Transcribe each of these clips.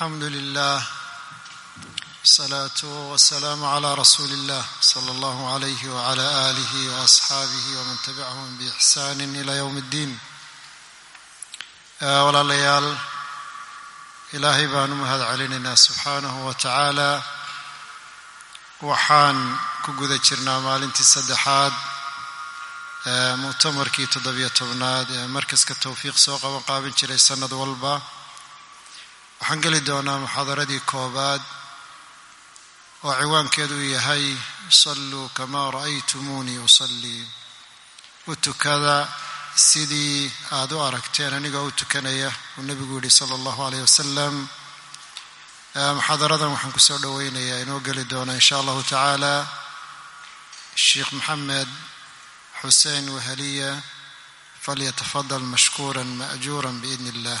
alxamdu lilah wsalaatu wasalaamu cla rasuuli illah sala allahu alayh wcala alih waasxaabih wman tabicahum biixsani ila ywm اddiin walaalayaal ilaahay baan u mahad celinaynaa subxaanahu wa tacaala waxaan ku guda jirnaa maalintii saddexaad muctamarkii toddobiyo tobnaad ee markaska towfiiq soo qaban qaabin jiray sanad walba waxaan geli doonaa muxaadaradii koobaad oo ciwaankeedu yahay salluu kamaa ra'aytumuunii usallii. U tukada sidii aada u aragteen anigoo u tukanaya uu nebigu yihi sala allahu aleyh wasalam muxaadaradan waxaan ku soo dhoweynayaa inoo geli doona in sha allahu tacaala. Sheekh maxamed xuseen wahaliya falyatafadal mashkuura maajuura biidn illah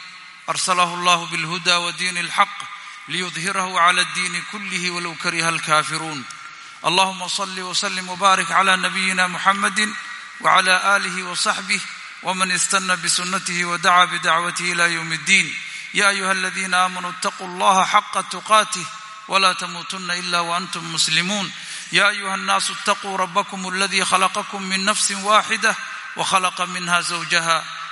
أرسله الله بالهدى ودين الحق ليظهره على الدين كله ولو كره الكافرون اللهم صل وسلم وبارك على نبينا محمد وعلى آله وصحبه ومن استنى بسنته ودعا بدعوته إلى يوم الدين يا أيها الذين آمنوا اتقوا الله حق تقاته ولا تموتن إلا وأنتم مسلمون يا أيها الناس اتقوا ربكم الذي خلقكم من نفس واحدة وخلق منها زوجها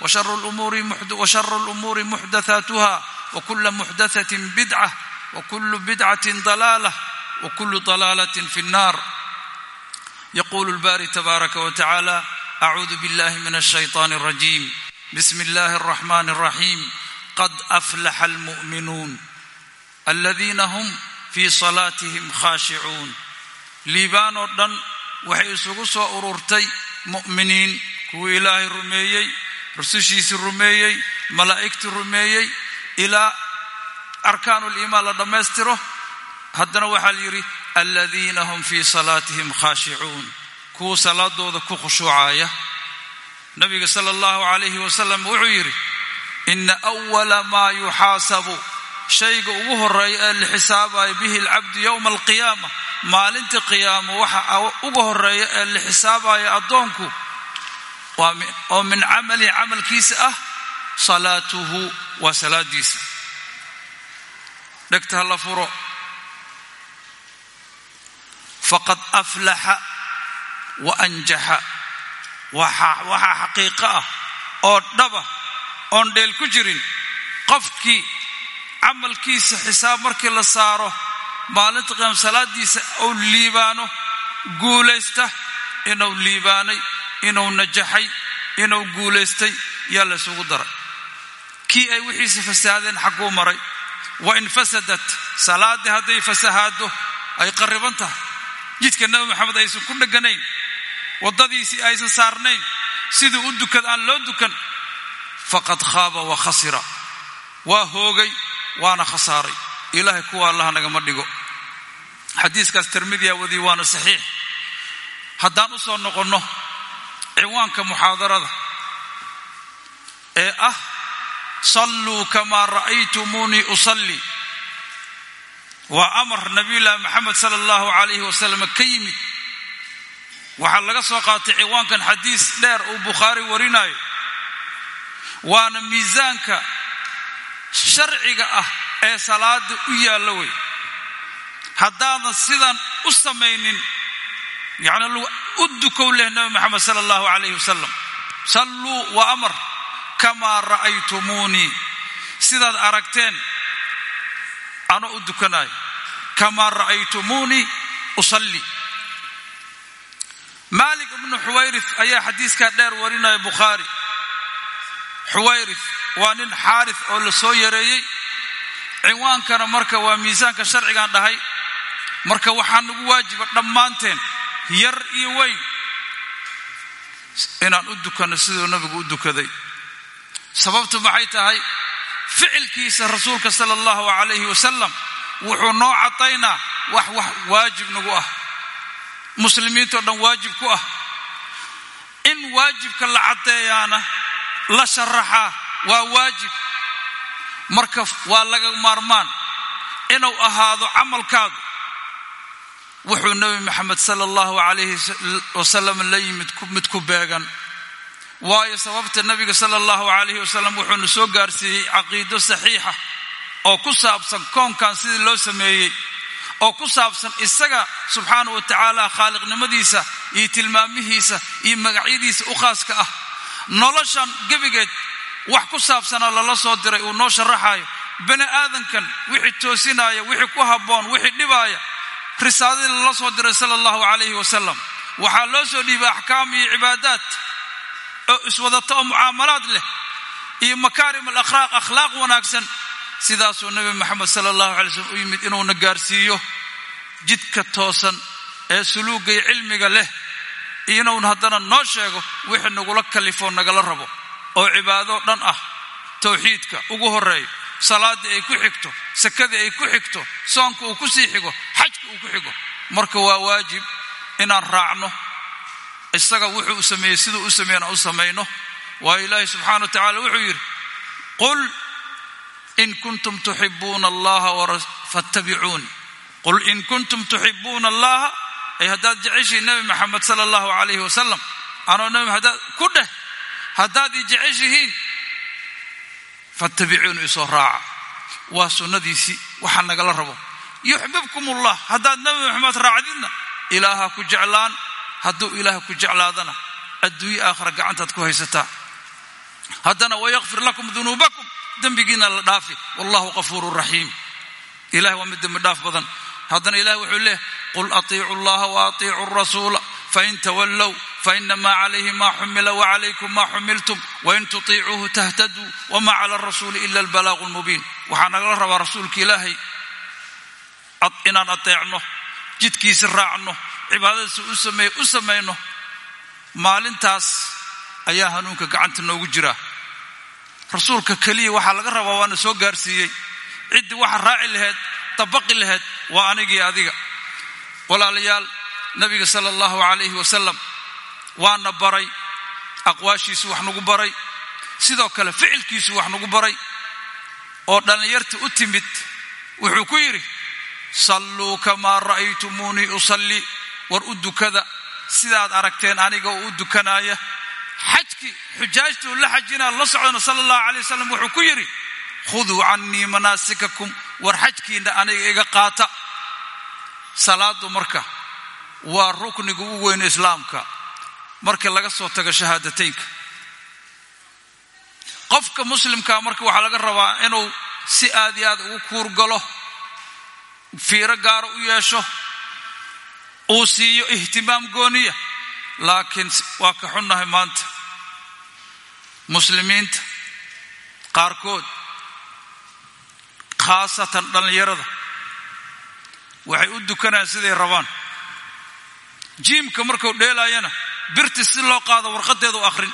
وشر الأمور, محد وشر الأمور محدثاتها وكل محدثة بدعة وكل بدعة ضلالة وكل ضلالة في النار يقول الباري تبارك وتعالى أعوذ بالله من الشيطان الرجيم بسم الله الرحمن الرحيم قد أفلح المؤمنون الذين هم في صلاتهم خاشعون liibaan oo dhan waxay isugu soo ururtay mu'miniin kuwii ilaahay rumeeyey rusushiisii rumeeyey malaa'igtii rumeeyey ilaa arkaanuliimaan la dhammaystiro. Haddana waxaa la yidhi aladiina hum fii salaatihim khaashicuun. Kuwa salaadooda ku khushuucaya nabiga sala allahu calayhi wasalam wuxuu yidhi ina awala maa yuxaasabu. Shayga ugu horreeya ee la xisaabayo bihi alcabdu yowma alqiyaama maalintii qiyaamo waxa uga horreeya ee la xisaabayo addoonku oo min camalihi camalkiisa ah salaatuhu waa salaadiisa. Dhegta ha la furo. Faqad aflaxa wa anjaxa. Waxaa xaqiiqo ah oo dhaba oon dheel ku jirin. Qofkii camalkiisa xisaab markii la saaro maalinta qiyaam salaadiisa uu liibaano guulaysta inuu liibaanay inuu najaxay inuu guulaystay yaa la ysugu daray kii ay wixiisa fasahaadeen xagguu maray. Wa in fasadat salaaddii hadday fasahaado ay qarriban tahay. Jidka nebi maxamed aysan ku dheganayn waddadiisii aysan saarnayn siduu u dukad aan loo dukan faqad khaaba wa khasira. Waa hoogay waana khasaaray. Ilaahay kuwa allaha nagama dhigo. Xadiiskaas tirmidiya wadii waana saxiix. Haddaan u soo noqonno ciwaanka muxaadarada ee ah salluu kamaa ra'aytumuunii usalli waa amar nabiyullaahi maxamed sala allahu calayhi wasalam ka yimid. Waxaa laga soo qaatay ciwaankan xadiis dheer uu bukhaari warinayo waana miisaanka sharciga ah ee salaada u yaalla wey. Haddaadan sidan u samaynin yacni u dukow leh nabi maxamed sala allahu calayhi wasalam salluu wa amar kamaa ra'aytumuunii sidaad aragteen anoo u dukanayo kamaa ra'aytumuunii usalli. Maalik ibnu xuwayrif ayaa xadiiskaa dheer warinaya bukhaari xuwayrif waa nin xaarif oo la soo yareeyey. Cinwaankana marka waa miisaanka sharcigaan dhahay. Marka waxaa nagu waajiba dhammaanteen yar iyo weyn. Inaan u dukanno siduu nabigu u dukaday. Sababtu maxay tahay? Ficilkiisa rasuulka sala allahu calayhi wasalam wuxuu noo caddaynaa wax wax waajib nagu ah. Muslimiintao dhan waajib ku ah. In waajibka la caddeeyaana la sharaxaa waa waajib. Marka waa laga maarmaan inuu ahaado camalkaadu wuxuu nebi maxamed sala allahu calayhi wasalam la yimid mid ku beegan. Waayo sababta nebiga sala allahu calayhi wasalam wuxuuna soo gaarsiiyey caqiido saxiixa oo ku saabsan koonkan sidii loo sameeyey oo ku saabsan isaga subxaana wa tacaala khaaliqnimadiisa iyo tilmaamihiisa iyo magacyadiisa u khaaska ah. Noloshan gebigeed wax ku saabsanaa lala soo diray uu noo sharaxayo bani aadankan wixii toosinaya wixii ku habboon wixii dhibaaya risaaladii lala soo diray sala allahu calayhi wasalam waxaa loo soo dhiibay axkaam iyo cibaadaad oo iswadata oo mucaamalaad leh iyo makaarim alakhlaaq akhlaaq wanaagsan. Sidaasuu nebi moxamed sala allahu alay slm u yimid inuuna gaarsiiyo jidka toosan ee suluuga iyo cilmiga leh inuun haddana noo sheego wixii nagula kalifoo nagala rabo oo cibaadoo dhan ah. Towxiidka ugu horeeyo salaaddii ay ku xigto sakadii ay ku xigto soonka uu ku sii xigo xajka uu ku xigo. Marka waa waajib inaan raacno isaga wuxuu u sameeyey siduu u sameeyana u samayno. Waayo ilaahi subxana wa tacala wuxuu yidhi qul in kuntum tuxibuuna allaha fattabicuuni qul in kuntum tuxibuuna allaha ay haddaad jeceshihiin nebi maxamed sala allahu calayhi wasalam anoo nebi haddaad ku dheh haddaad i jeceshihiin fattabicuuni isoo raaca waa sunnadiisii waxaa nagala rabo. Yuxbibkum ullah haddaad nebi maxamed raacdidna ilaaha ku jeclaan hadduu ilaaha ku jeclaadana adduunye aakhira gacantaad ku haysataa. Haddana wayakfir lakum dunuubakum dembigiina la dhaafi. Wallahu qafuurun raxiim ilahay waa mid dembi dhaaf badan. Haddana ilahi wuxuu leehay qul atiicu llaha wa atiicu rasuula fain tawallow fainamaa calayhi ma xumila wacalaykum ma xumiltum wain tutiicuuhu tahtaduu wama cala arasuuli ila albalaaqu lmubiin waxaa nagala rabaa rasuulka ilaahay inaan ateecno jidkiisa raacno cibaadadiisa u sameey u samayno maalintaas ayaa hanuunka gacanta noogu jira rasuulka keliya waxaa laga rabaa waana soo gaarsiiyey ciddii waxa raaci laheyd dabaqi laheyd waa anigii adiga walaalayaal nabiga sala allahu calayhi wasalam waana baray aqwaashiisu wax nagu baray sidoo kale ficilkiisu wax nagu baray. Oo dhallinyarta u timid wuxuu ku yidhi salluu kamaa ra'aytumuunii usallii. War u dukada sidaad aragteen aniga oo u dukanaaya xajkii xujaajtuu la xajinaa la socdana sala allahu calay wasalam wuxuu ku yidhi khuduu cannii manaasikakum. War xajkiinna aniga iga qaata. Salaadu marka waa rukniga ugu weyne islaamka. Marka laga soo tago shahaadateynka. Qofka muslimkaa marka waxaa laga rabaa inuu si aad iyo aad ugu kuurgalo fiiro gaara u yeesho uu siiyo ihtimaam gooniya. Laakiin waa ka xunnahay maanta. Muslimiinta qaarkood khaasatan dhallinyarada waxay u dukanayaan siday rabaan jiimka markuu dheelaayana birti si loo qaado warqadeeda u akhrin.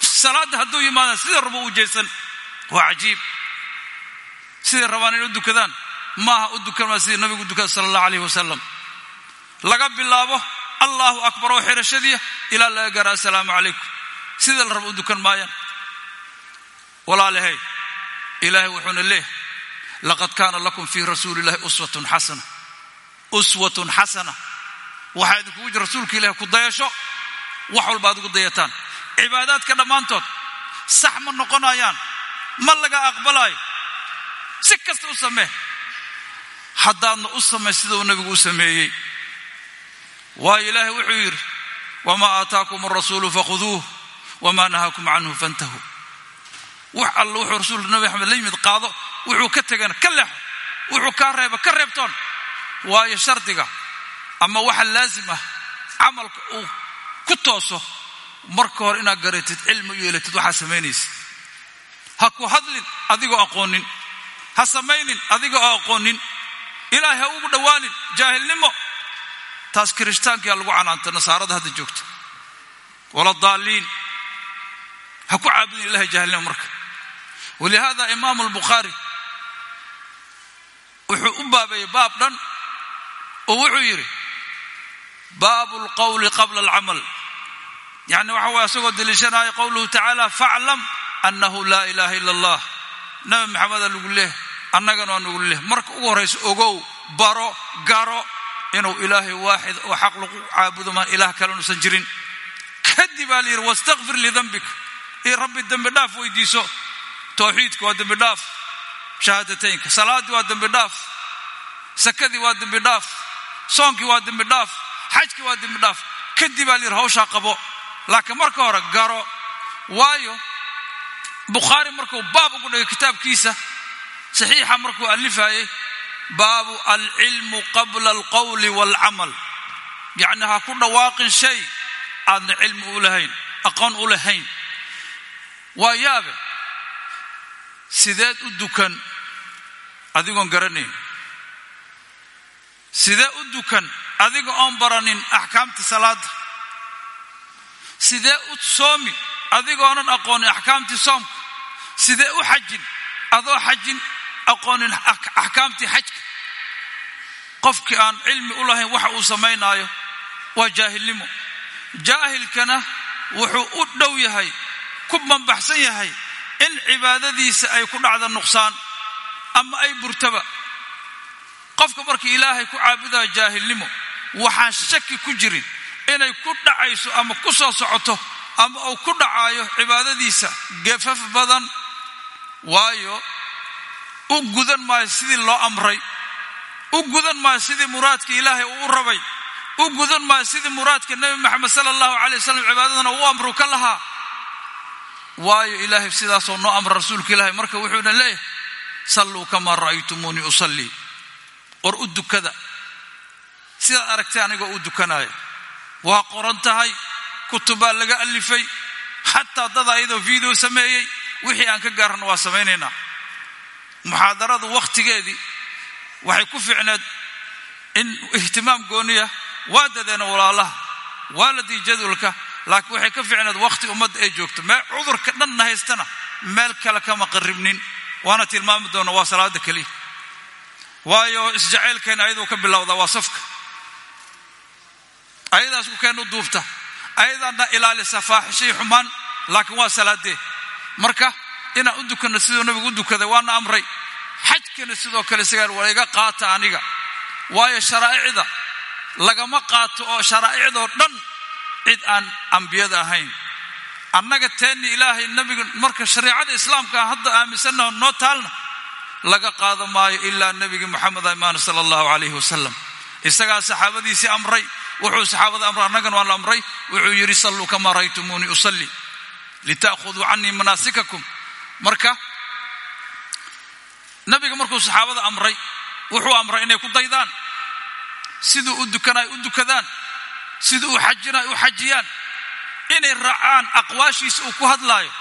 Salaadda hadduu yimaadaan sida rabo u jeesan waa cajiib. Siday rabaan inay u dukadaan maaha u dukanmaa sidii nabigu dukada sala allahu alayh wasalam laga bilaabo allahu akbar oo xirashadiia ilaa laga gaara assalaamu calaykum sida la rabo u dukan maayaan. Walaalahay ilaahay wuxuuna leeyahay laqad kaana lakum fii rasuuli illahi uswatun xasana. Uswatun xasana waxaa idinkugu jira rasuulka ilahi ku dayasho wax walba ad ugu dayataan. Cibaadaadka dhammaantood sax ma noqonayaan ma laga aqbalaayo si kasta u samee. Haddaadna u samay sida uu nabigu u sameeyey. Waayo ilaahay wuxuu yidhi wamaa aataakum arasuulu fakhuduuh wamaa nahaakum canhu fantahuu wax alla wuxuu rasuulka nabi axmed la yimid qaado wuxuu ka tegana ka leexo wuxuu kaa reeba ka reebtoon. Waayo shardiga ama waxa laasim ah camalka uu ku tooso marka hore inaad garatid cilmi u yeelatid waxaa samaynaysa ha ku hadlin adigoo aqoonin. Ha samaynin adiga oo aqoonin. Ilaahay ha ugu dhowaanin jaahilnimo. Taas kirishtaankiyaa lagu canaanta nasaarada hadda joogta. Wala daaliin ha ku caabudin ilahay jaahilnimo marka. Walihaada imaamu albukhaari wuxuu u baabeeyey baab dhan oo wuxuu yidhi baabu alqawli qabla alcamal. Yacni waxa waye asagoo deliishanaya qowluhu tacaala faclam annahu laa ilaaha ila allah. Nabi maxameda lagu leh annagana waa nagu leh. Marka ugu horrayso ogow baro garo inuu ilaahay waaxid oo xaq lagu caabudo maan ilaah kale nuusan jirin. Kadib baa la yidhi wastakfir lidambik iyo rabbi dembi dhaaf weydiiso. Towxiidka waa dembi dhaaf. Shahaadateynka. Salaaddii waa dembi dhaaf. Sakadii waa dembi dhaaf. Soonkii waa dembi dhaaf xajkii waa dembi dhaaf kadib baa la yidhi hawshaa qabo. Laakiin marka hore garo. Waayo bukhaari markuu baab ugu dhigay kitaabkiisa saxiixa markuu alifayey baabu alcilmu qabla alqowli waalcamal yacni ha ku dhawaaqin shay aadna cilmi u lahayn aqoon u lahayn. Waa yaabe sideed u dukan adigoon garanayn. Sidee u dukan adiga oon baranin axkaamta salaada sidee u soomi adigoonan aqoonin axkaamtii soomka. Sidee u xajin? Adoo xajin aqoonin axkaamtii xajka. Qofkii aan cilmi u lahayn waxa uu samaynaayo waa jaahilnimo. Jaahilkana wuxuu u dhow yahay ku bambaxsan yahay in cibaadadiisa ay ku dhacda nuqsaan ama ay burtaba. Qofka markii ilaahay ku caabudayo jaahilnimo waxaan shaki ku jirin inay ku dhacayso ama ku soo socoto ama uu ku dhacaayo cibaadadiisa gefaf badan. Waayo u gudan maayo sidii loo amray. U gudan maayo sidii muraadka ilaahay uu u rabay. U gudan maayo sidii muraadka nebi maxamed sala allahu calay wasalam cibaadadana uu amru ka lahaa. Waayo ilaahay sidaasoo noo amra rasuulka ilaahay marka wuxuuna leeyahay salluu kamaa ra'aytumuunii usallii war u dukada sidaad aragtay anigoo u dukanaayo. Waa qoran tahay kutubaa laga alifay xataa dad ayadoo video sameeyey wixii aan ka gaarno waa samaynaynaa. Muxaadaradu wakhtigeedii waxay ku fiicneed in ihtimaam gooniya waa dadeena walaalaha waa la dii jadwalka laakiin waxay ka fiicneed wakhti ummadda ay joogto. Mee cudurka dhanna haystana meel kale kama qarribnin waana tilmaami doona waa salaada keliya waayo isjacaylkeena ayaduu ka bilowdaa waa safka ayadaas ku keen u duubta. Ayadaana ilaalisa faaxishay xumaan laakiin waa salaadee. Marka inaan u dukanno siduu nabigu u dukaday waana amray. Xajkana sidoo kale isagaa waa iga qaata aniga. Waayo sharaa'icda lagama qaato oo sharaa'icdoo dhan cid aan ambiyada ahayn. Annaga teenni ilaahay nabiga marka shariicada islaamka hadda aaminsannaho noo taalna laga qaada maayo ilaa nebigi moxamed imaan sala allahu calayhi wasalam isagaa saxaabadiisii amray wuxuu saxaabada amray annagana waa la amray wuxuu yidhi salluu kamaa ra'aytumuunii usalli lita'khuduu canii manaasikakum. Marka nabiga markuu saxaabada amray wuxuu amray inay ku daydaan siduu u dukanaay u dukadaan siduu u xajinaay u xajiyaan inay raacaan aqwaashiisa uu ku hadlaayo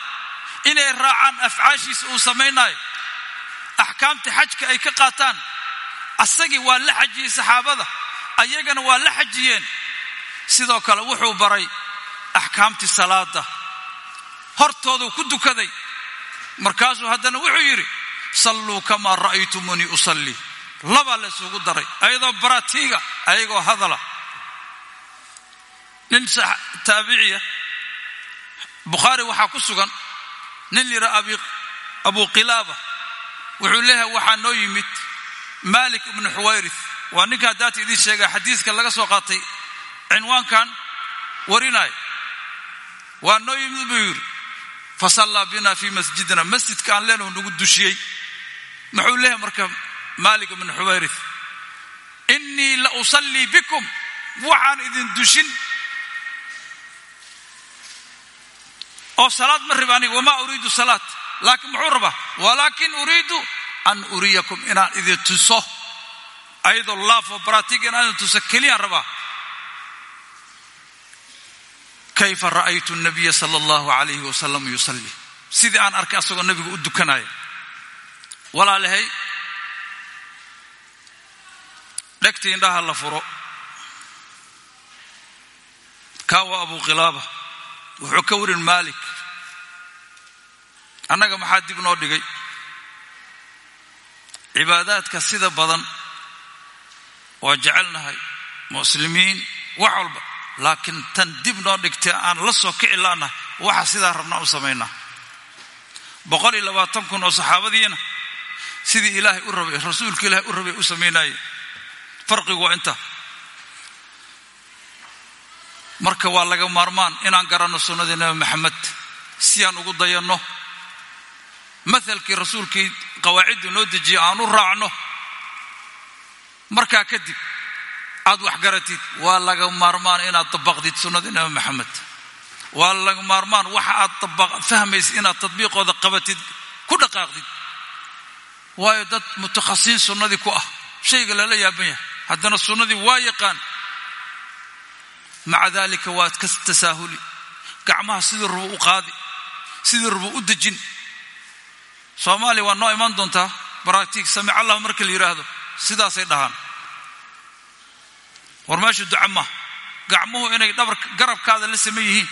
inay raacaan afcaashiisa uu samaynaayo axkaamta xajka ay ka qaataan asagii waa la xajiyey saxaabada. Ayagana waa la xajiyeen. Sidoo kale wuxuu baray axkaamtii salaada hortooduu ku dukaday. Markaasuu haddana wuxuu yidhi salluu kamaa ra'aytumuunii usallii labaa la isugu daray ayadoo baratiiga ayagoo hadala. Nin taabiciya bukhaari waxaa ku sugan. Nin lira abu qilaaba. Wuxuu leeyahay waxaa noo yimid malik ibnu xuwayrith waa ninkaa daata idiin sheega xadiiska laga soo qaatay cinwaankan warinaayo waa noo yimid buu yidhi fasallaa bina fii masjidina masjidka aan leenahu nagu dushiyey. Muxuu leeyahay marka malik ibnu xuwayrith innii la usallii bikum. Waxaan idin dushin. Oo salaad ma rib aniga wamaa uriidu salaat laakiin muxuu rabaa walaakin uriidu an uriyakum inaan idin tuso. Ayadoo laafo baratig inaan idin tuso keliyaan rabaa. Kayfa ra'aytu nabiya sala allahu calayhi wasalam yusalli? Sidii aan arkay asagoo nabiga u dukanaya walaalahay dhegtii indhaha la furo. Kaa waa abu khilaaba wuxuu ka warin maalik. Annaga maxaa dib noo dhigay cibaadaadka sida badan waa jecelnahay muslimiin wax walba laakiin tan dib noo dhigtay aan la soo kici laanahay waxa sidaa rabnaa u samaynaa. Boqol iyo labaatan kun oo saxaabadiina sidii ilaahay u rabay rasuulka ilaahay u rabay u samaynaaye farqigu waa intaa marka waa laga maarmaan inaan garanno sunnadii nabi maxamed si aan ugu dayanno mathalkii rasuulkii qawaaciddu noo dejiye aan u raacno. Markaa kadib aad wax garatid waa laga maarmaan inaad dabaqdid sunnadii nabi maxamed. Waa laga maarmaan waxa aad fahmaysid inaad tadbiiqooda qabatid ku dhaqaaqdid. Waayo dad mutakhasiin sunnadii ku ah shayga lala yaaban yahay haddana sunnadii waa yaqaan. Maca daalika waad ka tasaahuli gacmaha sidii rubu u qaadi sidii rubu u dejin soomaaliya waa noo iman doontaa baratiig samic allah marka la yidhaahdo sidaasay dhahaan. War meesha duca maaha gacmuhu inay dhabar garabkaada la saman yihiin.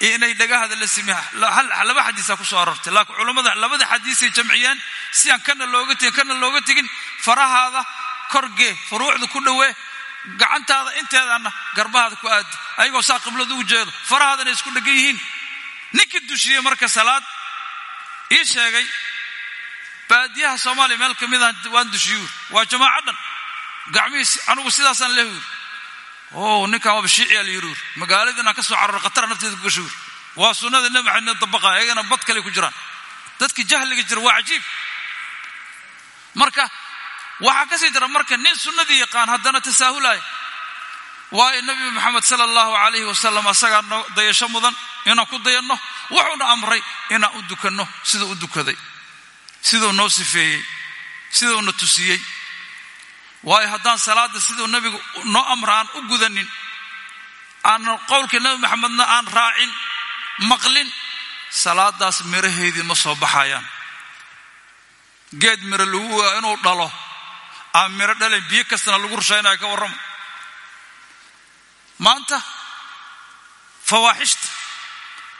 Inay dhagahaada la sameyn laba xadiisaa ku soo aroortay. Laakiin culammada labada xadiisay jamciyeen si aan kana looga tegin kana looga tegin farahaada korgee furuucda ku dhowee gacantaada inteedaana garbahaada ku aadi. Ayagoo saa qiblada ugu jeedo farahaadana isku dhegan yihiin. Ninkii dushiyey marka salaad ii sheegay baadiyaha soomaaliya meel ka mida waan dushiyuur waa jamaaca dhan. Gacmihiis anugu sidaasaan lehyur o ninkan waaba shiiciya la yiruur magaalada inaan ka soo cararo khatara nafteeda ku gashuur waa sunnada nebi maxamed dabaqa ayagana bad kale ku jiraan. Dadkii jahliga jira waa cajiib. Marka waxaa ka sii jira marka nin sunnadii yaqaan haddana tasaahulaya waayo nebi maxamed sala allahu calayhi wasalam asagaa dayasho mudan inaan ku dayanno wuxuuna amray inaan u dukanno siduu u dukaday siduu noo sifeeyey siduuna tusiyey. Waayo haddaan salaada siduu nebigu noo amra aan u gudanin aan qowlka nebi maxamedna aan raacin maqlin salaadaas miraheedii ma soo baxayaan. Geed miro lagu waa inuu dhalo aan miro dhalayn biyo kastana lagu rushaynaya ka warramo. Maanta fawaaxishta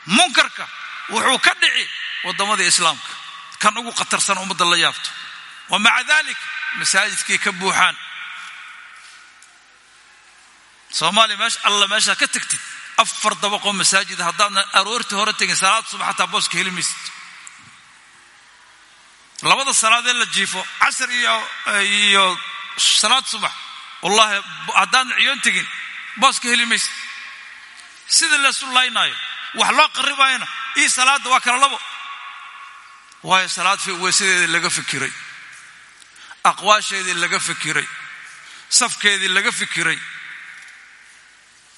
munkarka wuxuu ka dhici waddamada islaamka kan ugu khatarsan ummadda la yaabto. Wa maca dalik masaajidkay ka buuxaan. Soomaaliya meesha alla meeshaa ka tegtid afar dabaqoo masaajida haddaadna aroortii hore tegin salaad subax hataa booska heli maysid. Labada salaadee la jiifo casar iyo iyo salaad subax wallahi haddaadna ciyoon tegin booska heli maysid. Sida laysu laynaayo wax loo qaribayana io salaadda waa kala labo waayo salaad weysadeedii laga fikiray aqwaasheedii laga fikiray safkeedii laga fikiray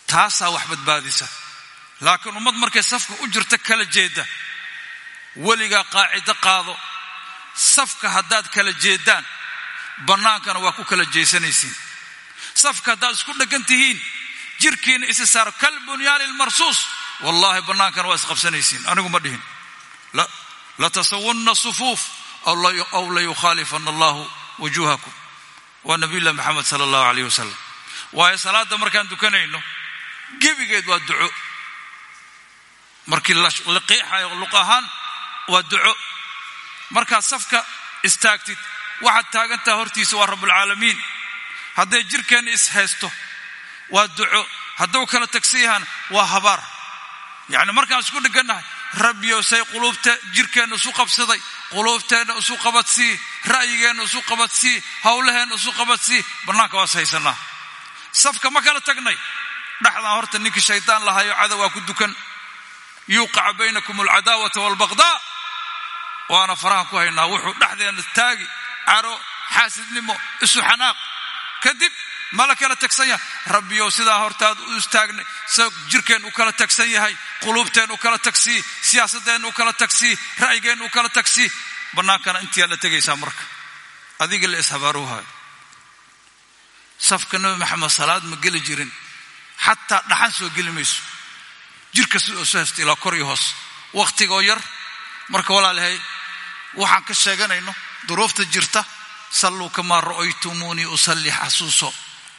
taasaa wax badbaadisa. Laakiin ummad markay safka u jirta kala jeeda weligaa qaacido qaado safka haddaad kala jeedaan bannaankana waa ku kala jeesanaysiin safka haddaad isku dheggan tihiin jirkiina isi saaro kal bunyaani lmarsuus wallaahi bannaankana waa isqabsanaysiin anigu ma dhihin latasawunna sufuuf aw layukhaalifana allahu wujuuhakum waa nabiyullahi maxamed sala allahu calayh wasalam waayo salaadda markaan dukanayno gebigeed waa duco. markii la qiixayo luq ahaan waa duco. markaad safka istaagtid waxaad taagantaha hortiisa waa rabbulcaalamiin hadday jirkeenna is haysto waa duco. hadduu kala tagsan yahaan waa habaar. yacni markaan isku dheganahay rabbiyow say quluubta jirkeenna isu qabsaday quluubteenna isu qabadsii ra'yigeenna isu qabadsii howlaheenna isu qabadsii bannaanka waas haysanaa safka ma kala tagnay. Dhexdaan horta ninkii shaydaan lahayo cadowaa ku dukan. Yuuqaca baynakum alcadaawata waalbaqdaa waana farahan ku haynaa. Wuxuu dhexdeenna taagi caro xaasidnimo isu xanaaq. Kadib mala kala tagsan yahay. Rabbiyow sidaa hortaad u istaagnay jirkeen u kala tagsan yahay quluubteen u kala tagsii siyaasadeen u kala tagsii ra'yigeen u kala tagsii bannaankana intiyaa la tegaysaa marka. Adiga la ishabaaruuhayo safka nabi maxamed salaad ma geli jirin. Xataa dhaxan soo geli mayso. Jirka sidoo soo haysta ilaa kor iyo hoos. Wakhtigoo yar marka walaalahay waxaan ka sheeganayno duruufta jirta salluu kamaa ra'aytumuunii usalli xasuuso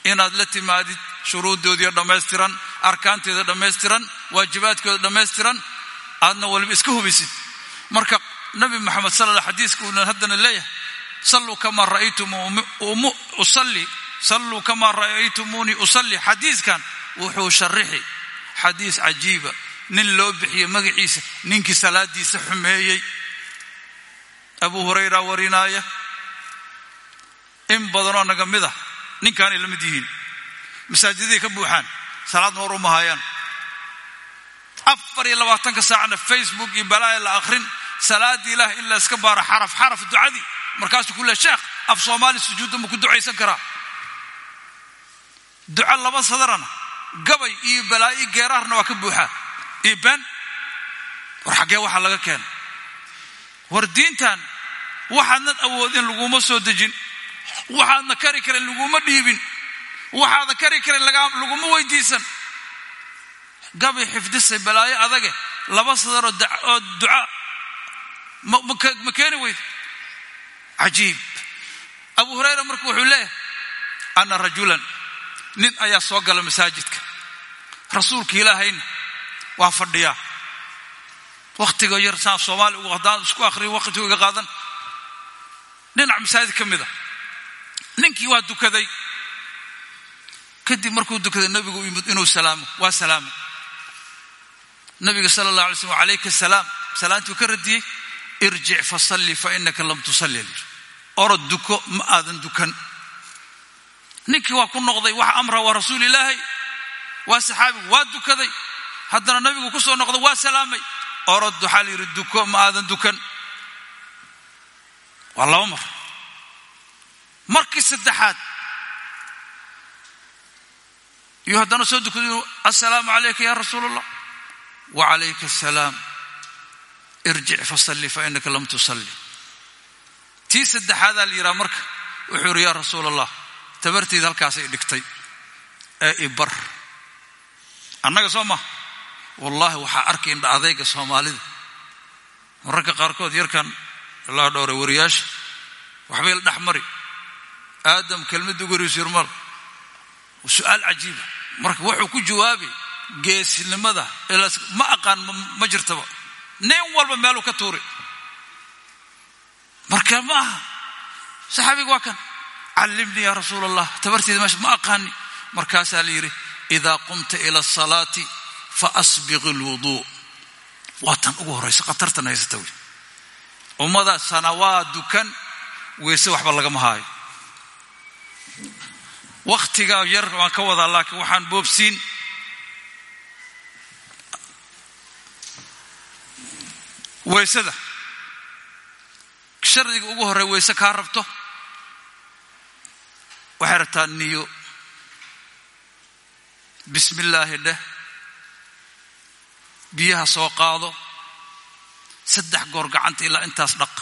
inaad la timaadid shuruuddoodiio dhammaystiran arkaanteeda dhammaystiran waajibaadkooda dhammaystiran aadna waliba iska hubisid. Marka nabi maxamed sal alla xadiiska uuna haddana leeyahay salluu kamaa ra'aytum usalli salluu kamaa ra'aytumuunii usalli. Xadiiskan wuxuu sharixi xadiis cajiiba nin loo bixiye magaciisa ninkii salaadiisa xumeeyey. Abu hurayra warinaaya in badanoo naga mid ah ninkaanay la mid yihiin. Masaajidaday ka buuxaan salaadna war u mahayaan. Afar iyo labaatanka saacna facebook iyo balaaya la akhrin salaadii ilaah in la iska baaro xaraf xaraf ducadii. Markaasuu ku leey sheekh af soomaali sujuudda ma ku ducaysan karaa. Duco laba sadarana gabay iyo balaayo geeraarna waa ka buuxaa iyo war xaggee waxaa laga keena war diintan waxaadnan awoodin laguma soo dejin waxaadna kari karin laguma dhiibin. Waxaadan kari karin laguma weydiisan. Gabay xifdisay balaayo adage laba sadaroo oo duca. Ma keeni weyd? Cajiib. Abu hurayra marka wuxuu leeyahay ana rajulan nin ayaa soo gala masaajidka. Rasuulka ilaahayna waa fadhiyaa. Wakhtiga yar saan soomaali haddaan isku akhriyo wakhtigu iga qaadan. Dhinac masaajid ka mid a ninkii waa dukaday. Kadib markuu dukaday nabigu yimid inuu salaamo. Waa salaamo nabiga sala allah alay slm alayka asalaam salaantuu ka radiyey irjic fasalli fa inaka lam tusalli. Orod duko ma aadan dukan. Ninkii waa ku noqday wax amra waa rasuul ilaahay. Waa saxaabigu waa dukaday. Haddana nabigu ku soo noqday waa salaamay. Orod waxaa la yidhi duko ma aadan dukan. Waa laba mar markii saddexaad. Iyo haddana soo dukaday assalaamu calayka ya rasuul allah wacalayka asalaam irjic fa inaka lam tusalli. Tii saddexaadaa la yidhaha marka wuxuu yidhi yaa rasuul allah tabarteyda halkaasay dhigtay ee ibar annaga soo maha wallaahi waxaa arkay indha adayga soomaalida. Mararka qaarkood yarkan ilaa dhowray wariyaasha waxbay la dhex mari aadam horeysa yurmal su'aal cajiiba marka wuxuu ku jawaabay geesnimada ma aqaan ma jirtaba. Nin walba meeluu ka tuuri. Marka ma aha. Saxaabiga waa kan callimnii ya rasuul allah tabarteeda meesha ma aqaani. Markaasaa la yidhi idaa qumta ila asalaati fa asbiq alwuduu waa tan ugu horaysa khatartan haysata wey. Ummada sanawaa dukan weyse waxba lagama haayo wakhtigaa yar waan ka wadaa laakiin waxaan boobsiin. Weysada. Shardiga ugu horey weyse kaa rabto. Waxay rabtaa niyo. Bismi illaahi dheh. Biyaha soo qaado. Saddex goor gacanta ilaa intaas dhaq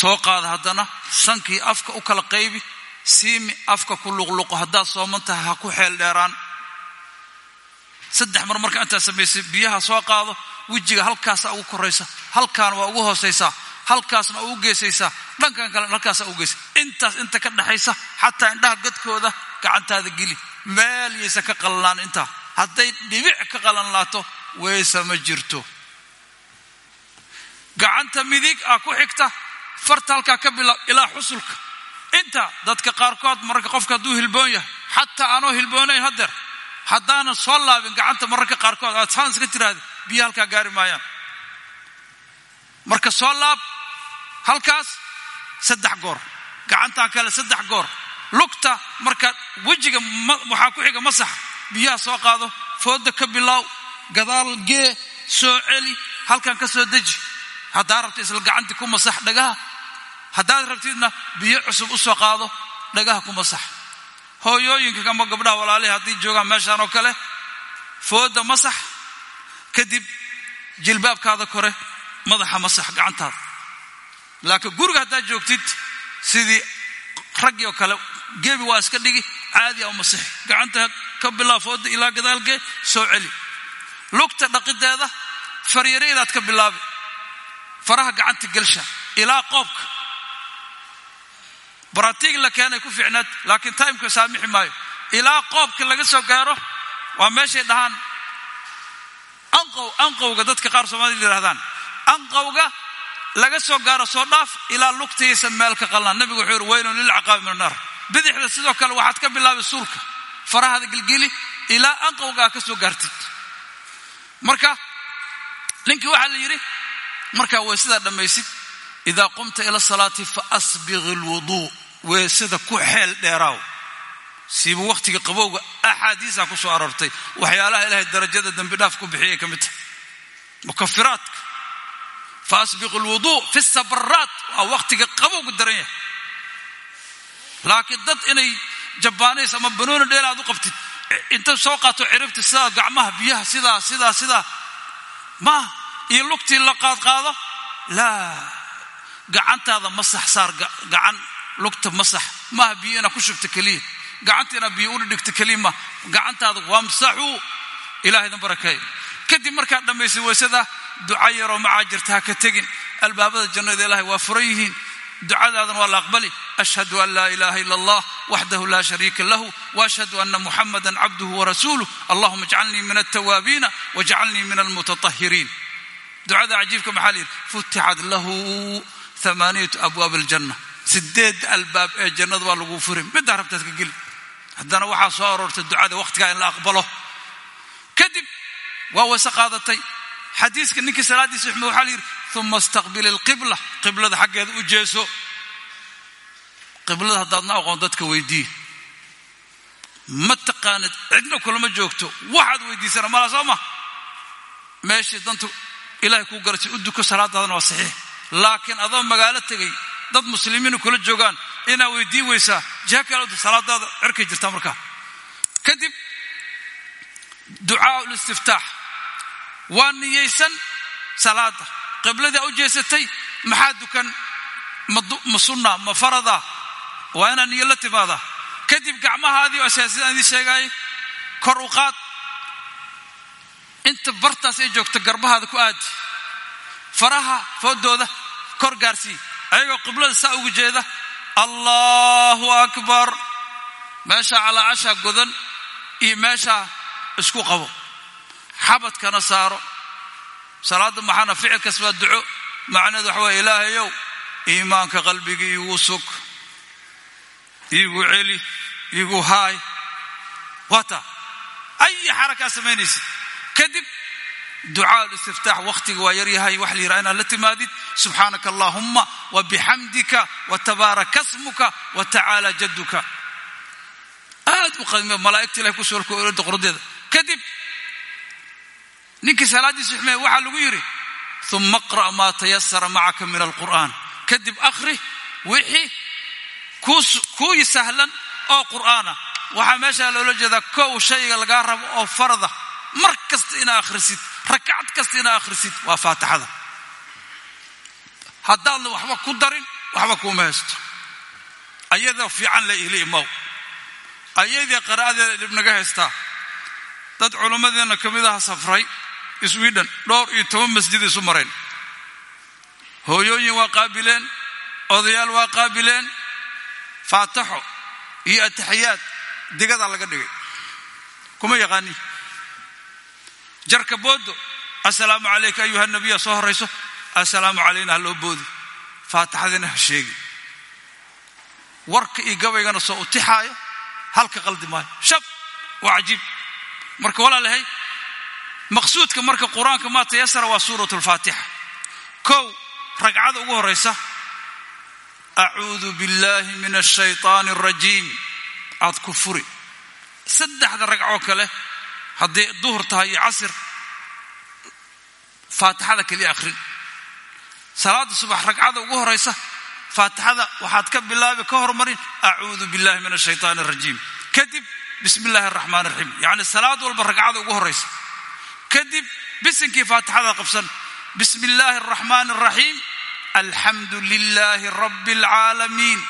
soo qaada haddana sankii afka u kala qaybi siimi afka ku luqluqo haddaad sooman ha ku xeel dheeraan. Saddex mar marka intaad samaysay biyaha soo qaado wejiga halkaasa ugu koraysa halkaan waa ugu hoosaysaa halkaasna ugu geesaysaa dhankan kale halkaasa ugu geysa intaas inta ka dhexaysa xataa indhaha gadkooda gacantaada geli meel yaysa ka qalanaan intaa. Hadday dhibic ka qalanlaato weysa ma jirto. Gacanta midig ah ku xigta farta halkaa ka bilaab ilaa xusulka. Inta dadka qaarkood mararka qofka hadduu hilboon yahay xataa aanoo hilboonayn haddeer haddaanan soo laabin gacanta mararka qaarkood aad saans ka tiraahda biyo halkaa gaari maayaan. Marka soo laab halkaas saddex goor gacantan kale saddex goor. Lugta marka wejiga waxaa ku xiga masax biyaha soo qaado fooda ka bilaaw gadaal gee soo celi halkan ka soo deji. Haddaad rabta isla gacantii ku masax dhagaha haddaad rabtidna biyo cusub u soo qaado dhagaha ku masax. Hooyooyinka ama gabdhaha walaalihi haddii joogaan meeshaan oo kale fooda masax kadib jilbaabkaada kore madaxa masax gacantaada. Laakiin guriga haddaad joogtid sidii raggii oo kale gebi waa iska dhigi caadi a masixi. Gacanta ka bilaafooda ilaa gadaalkee soo celi. Lugta dhaqideeda faryaraydaad ka bilaabi. Faraha gacanta gelsha ilaa qoobka baratiig la keenay ku fiicnaad laakiin timeka saamixi maayo. Ilaa qoobka laga soo gaaro waa meeshay dhahaan. Anqow anqowga dadka qaar soomaalida yidhahdaan anqowga laga soo gaaro soo dhaaf ilaa lugtaysa meel ka qalnaan. Nabigu wuxuu yidhi weylun lilcaqaabi min annaar. Bidixda sidoo kale waxaad ka bilaabi suulka. Farahada gelgeli ilaa anqowgaa ka soo gaartid. Marka ninkii waxaa la yidhi markaa weysadaa dhammaysid. Idaa qumta ila salaati fa asbiq alwuduu weysada ku xeel dheeraaw. Siiba wakhtiga qabowga axaadiisaa ku soo aroortay. Waxyaalaha ilaahay darajada dembi dhaaf ku bixiyay ka mid tahay. Mukafiraadka fa asbiqu alwuduu fi sabaraat waa wakhtiga qabowga daran yahay. Laakiin dad inay jabbaanays ama banooni dheel aad u qabtid inta soo qaato ciribta sidaa gacmaha biyaha sidaa sidaa sidaa maaha iyo lugtii la qaadqaado laa. Gacantaada masax saar gacan lugta masax maaha biyo inaa ku shubta keliya gacantiina biyo u dhigta keliya ma gacantaada wamsaxuu ilaahaydan barakeeyo kadib markaad dhammaysay weysada duca yaroo macaa jirta ha ka tegin. Albaabada jannada ilaahay waa furan yihiin. Ducadaadan waa la aqbali. Ashhadu an laa ilaha ila allah waxdahu la shariika lahu waashhadu ana muxamada cabduhu warasuuluh allahuma ijcalnii min altawaabiina wajcalnii min almutatahiriin ducada cajiibka maxaa layidhi futixat lahu amaaniyatu abwaab aljanna sideed albaab ee jannada waa lagu furin middaa rabtaad ka geli? Haddana waxaa soo aroortay ducada wakhtigaa in la aqbalo. Kadib waa wayse qaadatay. Xadiiska ninkii salaadiisa xume waxaa layidhi uma istaqbil alqibla. Qiblada xaggeeda u jeeso. Qiblada haddaadna aqoon dadka weydii ma taqaanid cidna kulama joogto. Waxaad weydiisana mala soo ma? Meeshii dantu ilahay kuu garatay u duko salaadaadana waa saxiix. Laakiin adoo magaalo tegay dad muslimiina kula joogaan inaa weydiin weysaa. Jiha kale salaadaada cirkay jirtaa markaa kadib ducaa listiftaax waa niyeysan salaada qibladaa u jeesatay maxaa dukan? Ma sunna ma farada. Waa inaa niyo la timaada kadib gacmahaadii oo sidaan idiin sheegaayay kor u qaad. Inta bartaas ay joogto garbahaada ku aadi. Faraha foodooda kor gaarsii ayagoo qiblada saa ugu jeeda allahu akbar. Meeshaa calaacashaa godan iyo meeshaa isku qabo. Xabadkana saaro. Salaadda maxaana ficilkaas waa duco. Macnaheedu waxa waya ilaahayow iimaanka qalbiga iigu sug iigu celi iigu haay. Waata ayi xarakaa samaynaysid kadib ducaa listiftaax wakhtiga waa yaryahay wax yidhaha inaad la timaadid. Subxaanaka allahuma wa bixamdika wa tabaaraka smuka wa tacaala jadduka. Aad u qadime malaa'igta ilahay ku soolka orada qordeeda kadib ninkii salaaddiisa xumeeye waxaa lagu yidhi uma aqra' maa tayasara macaka min alqur'aan. Kadib akhri wixii kuu sahlan oo qur'aana. Waxaa meeshaa loola jeedaa kow shayga lagaa rabo oo farada mar kasta inaa akhrisid rakacad kasta inaa akhrisid waa faatixada. Haddaadna waxba ku darin waxba kuuma haysto. Ayadoo fiican la ihli imaw ayadii qiraa'adeeda dhibnaga haystaa. Dad culimmadeenna ka mid aha safray sweden dhowr iyo toban masjid isu mareen hooyooyin waa qaabileen odayaal waa qaabileen. Faataxo iyo ataxiyaad digadaa laga dhigay. Kuma yaqaani jarka boodo assalaamu calayka ayuha nabiya soo horayso assalaamu calayna ha loo boodi. Faatixadina ha sheegi. Warka iyo gabaygana soo utixaayo. Halka qaldi maayo. Shab! Waa cajiib. Marka walaalahay maqsuudka marka qur'aanka maa tayasara waa suurat lfaatixa kow ragcada ugu horaysa acuudu billahi min ashayطaani arajiim aad ku furi. Saddexda ragcoo kale hadday duhur tahay iyo casir faatixada keliya akhrin. Salaada subax ragcada ugu horeysa faatixada waxaad ka bilaabi ka hormarin acuudu billahi min ashaytaan arajiim kadib bismi illaahi araxmaan araxiim yacni salaad walba ragcada ugu horeysa. Kadib bisinkii faatixada qabsan bismi illaahi araxmaan araxiim alxamdu lilahi rabi alcaalamiin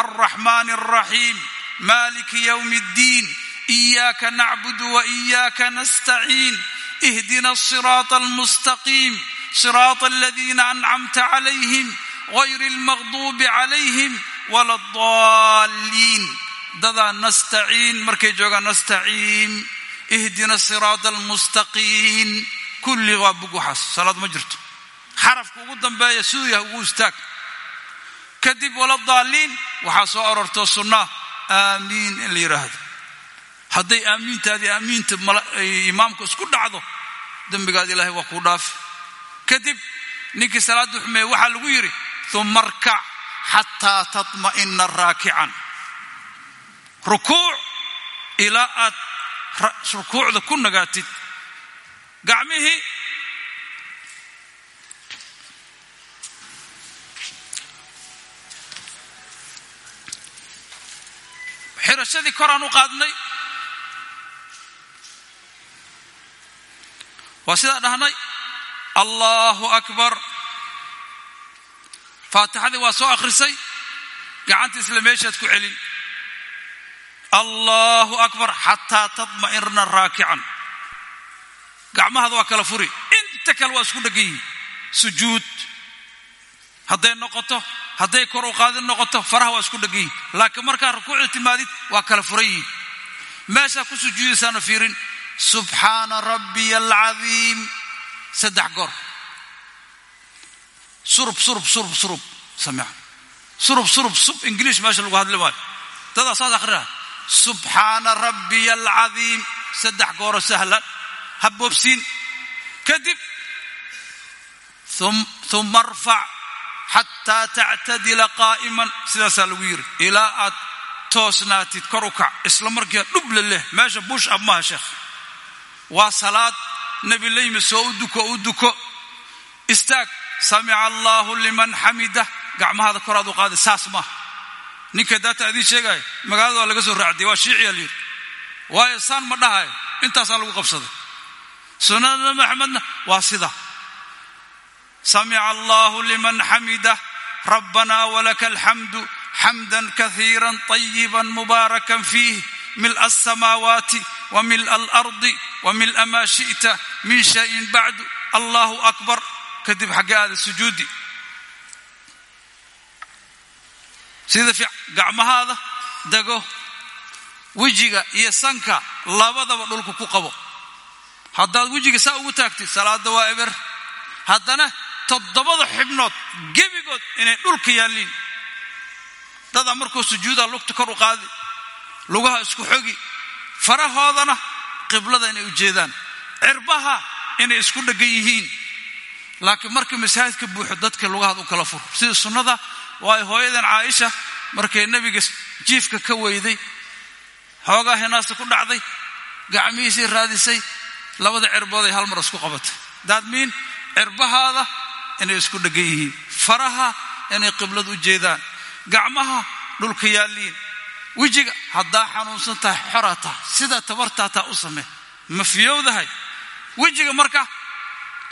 alraxmaan araxiim maliki ywmi اddiin iyaaka nacbudu waiyaaka nastaciin ihdina الصراط almustaqiim siraata aladiina ancamta calayhim hayri almaqduubi calayhim wala adaalliin dadaa nastaciin markay joogaan nastaciin ihdina siraata almustaqiim kulli waa bug waxaas salaad ma jirto xarafka ugu dambeeya siduu yahay ugu istaag kadib wala daalliin waxaa soo arorto sunnaa aamiin in la yidhaahdo hadday aamiintaadii aamiinta imaamka isku dhacdo dembigaad ilaahay waa kuu dhaafi. Kadib ninkii salaadda xumeeye waxaa lagu yidhi uma arkac xataa tatma'ina raakican. Rukuuc ilaa aad rukuucda ku nagaatid. Gacmihii xirashadii koraan u qaadnay waa sidaa dhahnay allahu akbar. Faatixadii waa soo akhrisay gacanta isla meeshaad ku celin. Allahu akbar xataa tatma'irna raakican. Gacmahaada waa kala furi inta kale waa isku dhegan yihiin sujuud. Hadday noqoto hadday kor u qaadin noqoto faraha waa isku dhegan yihiin laakiin markaa rukuucda timaadid waa kala furan yihiin meeshaa ku sujuudaysaana fiirin subxaana rabbiya alcadiim saddex goor surub surub surub surub samica surub surub sub ingiliish meesha lagu hadli maayo dadaa saas akhriha subxaana rabbiya alcadiim saddex gooro sahlan ha boobsiin kadib uma arfac xataa tactadila qaa'iman sidaasaa lagu yidhi ilaa aad toosnaatid kor isla markiia dhubla leh meesha bush ab maha sheekh waa salaad nebi la soo u duko u duko. Istaag samica allaahu liman xamida. Gacmahaada koraad u qaaday saas maaha ninka daata idiin sheegaya magaalada waa laga soo raacdiyay waa shiiciya layidhi waayo saan ma dhahayo intaasaa lagu qabsaday. Sunnada maxamedna waa sida. Samica allahu liman xamida rabbana walaka alxamdu xamda kahiira طayiba mubaaraka fiih mil'a aلsamaawaati wamil'a alardi wamil'a maa shi'ta min shayin bacdu allahu akbar. Kadib xaggee aada sujuudi. Sida gacmahaada dego wejiga iyo sanka labadaba dhulka ku qabo. Haddaad wejiga saa ugu taagtid salaada waa eber. Haddana toddobada xibnood gebigood inay dhulka yaalliin. Dadaa markuu sujuudaa lugta kor u qaadi lugaha isku xogi farahoodana qiblada inay u jeedaan cirbaha inay isku dheggan yihiin. Laakiin marka masaajidka buuxo dadka lugahaad u kala fur sida sunnada waayo hooyadan caaisha markay nebiga jiifka ka weyday xoogaa hinaasta ku dhacday gacmihiisii raadisay labada cirbooday hal mar isku qabatay. Daadmiin cirbahaada inay isku dheggan yihiin. Faraha inay qiblada u jeedaan. Gacmaha dhulka yaalliin wejiga haddaa xanuunsan tahay xoraa tahay sidaa tabartaataa u samee. Ma fiyowdahay? Wejiga marka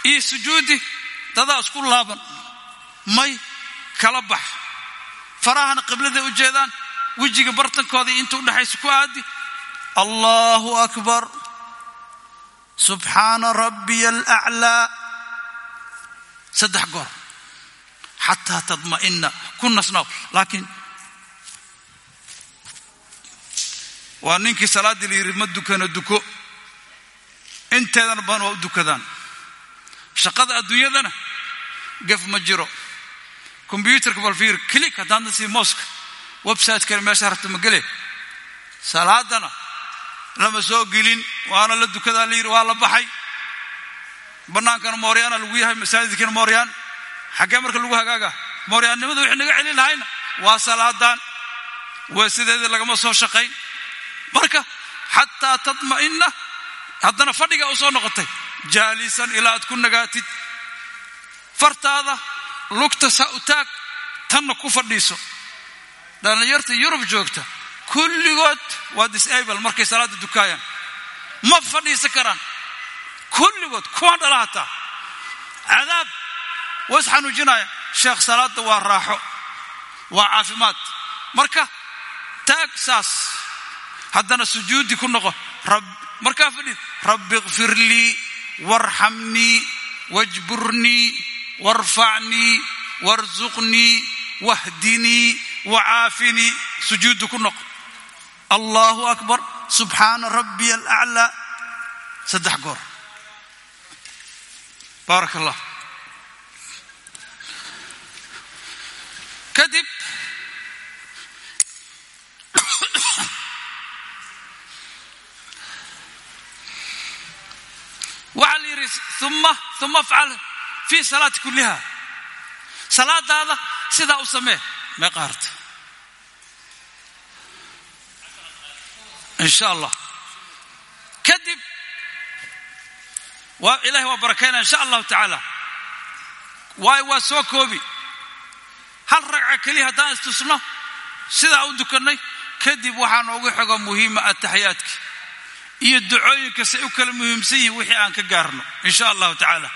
iyo sujuudi dadaa isku laaban. May kala bax. Farahana qibladay u jeedaan wejiga bartankooda inta udhexaysa ku aadi. Allahu akbar. Subxaana rabbiya alaclaa saddex goor. Xataa tadma'ina ku nasnaaw. Laakiin waa ninkii salaaddii la yidhi ma dukano duko. Inteedana badan waa u dukadaan. Shaqada adduunyadana gef ma jiro. Kombyuutarka balfiir kilik haddaadna sii mooska. Websiteskana meesha rabta ma gele. Salaadana lama soo gelin waana la dukadaa la yidhi waa la baxay. Bannaankana mooryaana lagu yahay masaajidkana mooryaan xaggee marka lagu hagaaga mooryaannimada wixii naga celin lahayna waa salaadan weesideedii lagama soo shaqayn marka xataa tadma'ina haddana fadhiga u soo noqotay jaalisan ilaa aad ku nagaatid. Fartaada lugta saa u tanna ku fadhiiso. Dhallinyarta yurub joogta kulligood waa disable markay salaadda dukaayaan. Ma fadhiisan karaan. Kulligood kuwaan dhala hataa cadaab waa is sheekh salaada waa raaxo waa caafimaad. Marka taag saas haddana sujuudi ku noqo markaa fadhid rabbi kfir lii warxamnii wajburnii warfacnii warsuqnii wahdinii wacaafinii. Sujuuddu ku noqo. Allahu akbar subxaana rabbiya alaclaa saddex goor. Baaraka allah kadib waxaa la yidhi uma uma afcal fii salaati kulliha salaadaada sidaa u samee meeqa harta in sha allah kadib waa ilahay waa barakaynaya insha allahu tacaala waayo waa soo koobi hal ragca keliya haddaan istusno sidaa u dukannay kadib waxaa noogu xigo muhiima ataxiyaadka iyo ducooyinka say u kala muhiimsan yihiin wixii aan ka gaarno in sha allahu tacaala.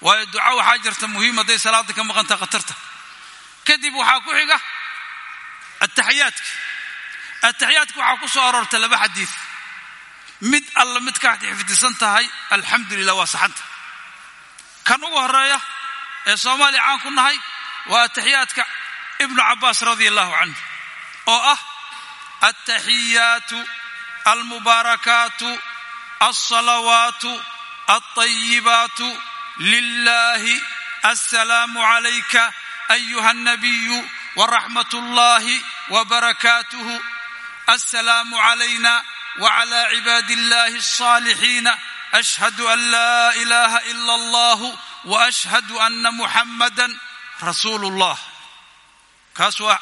Waayo duca waxaa jirta muhiim hadday salaada ka maqanta khatarta. Kadib waxaa ku xiga ataxiyaadka ataxiyaadka waxaa ku soo aroorta laba xadiid mid alla mid ka xifdisan tahay alxamdu lilah waa saxanta. Kan ugu horreeya ee soomaaliya caan ku nahay waa ataxiyaadka ibnu cabaas radia allahu canhu oo ah ataxiyaatu almubaarakaatu alsalawaatu alطayibaatu lilahi assalaamu calayka ayuha alnabiyu waraxmat اllahi wbarakaatuhu assalaamu calayna wclى cibaadi اllahi الصاalixiina ashhadu an laa ilaha ila اllah waashhadu ana muxamada rasuulu اllah kaas waa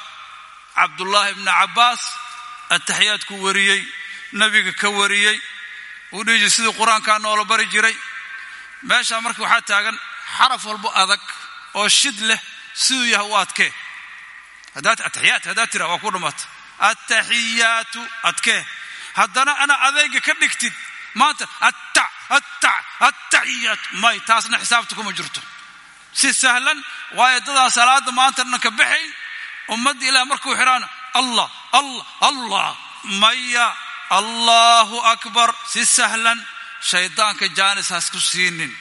cabdullaahi bni cabaas ataxiyaadku wariyey nabiga ka wariyey. Uu dhihi jir sidii qur'aankaa noola bari jiray. Meeshaa marka waxaa taagan xaraf walbo adag oo shid leh siduu yahay u adkee ataxiyaat haddaad tira waa ku dhammaata ataxiyaatu adkee haddana ana adeyga ka dhigtid. Maanta atta atta attaxiyaat may taasna xisaabta kuma jirto. Si sahlan waayo dadaa salaada maanta dhan ka baxayn. Ummadda ilaah markuu xidhaan allah allah allah maya allahu akbar. Si sahlan shaydaanka jaanis hasku siinin.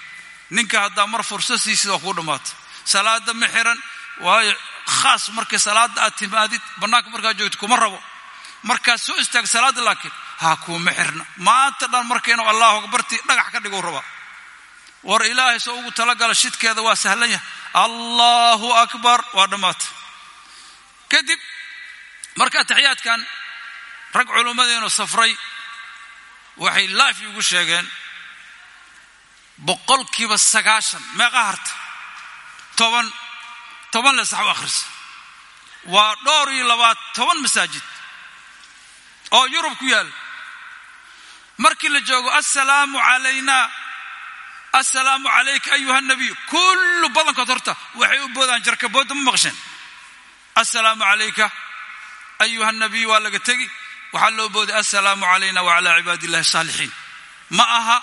Ninka haddaa mar fursa siisid waa kuu dhammaata salaada ma xiran waayo khaas markay salaada aad timaadid bannaanka markaad joogto kuma rabo. Markaad soo istaag salaada laakiin ha kuuma xirna. Maanta dhan markaynu allahu akbarti dhagax ka dhiguu rabaa war ilaahay soo ugu talagala shidkeeda waa sahlan yahay. Allahu akbar waa dhammaata kadib marka ataxiyaadkan rag culummadeenu safray waxay laafi ugu sheegeen boqolkiiba sagaashan meeqa harta toban toban le sax u akhrisa waa dhowr iyo labaad toban masaajid oo yurub ku yaal. Markii la joogo assalaamu calayna assalaamu calayka ayuha nabiyu kullu badankood horta waxay u boodaan jarkabooda ma maqsheen assalaamu calayka ayuha nabiyu waa laga tegi waxaa loo booday assalaamu calayna wacalaa cibaadi illahi asaalixiin ma aha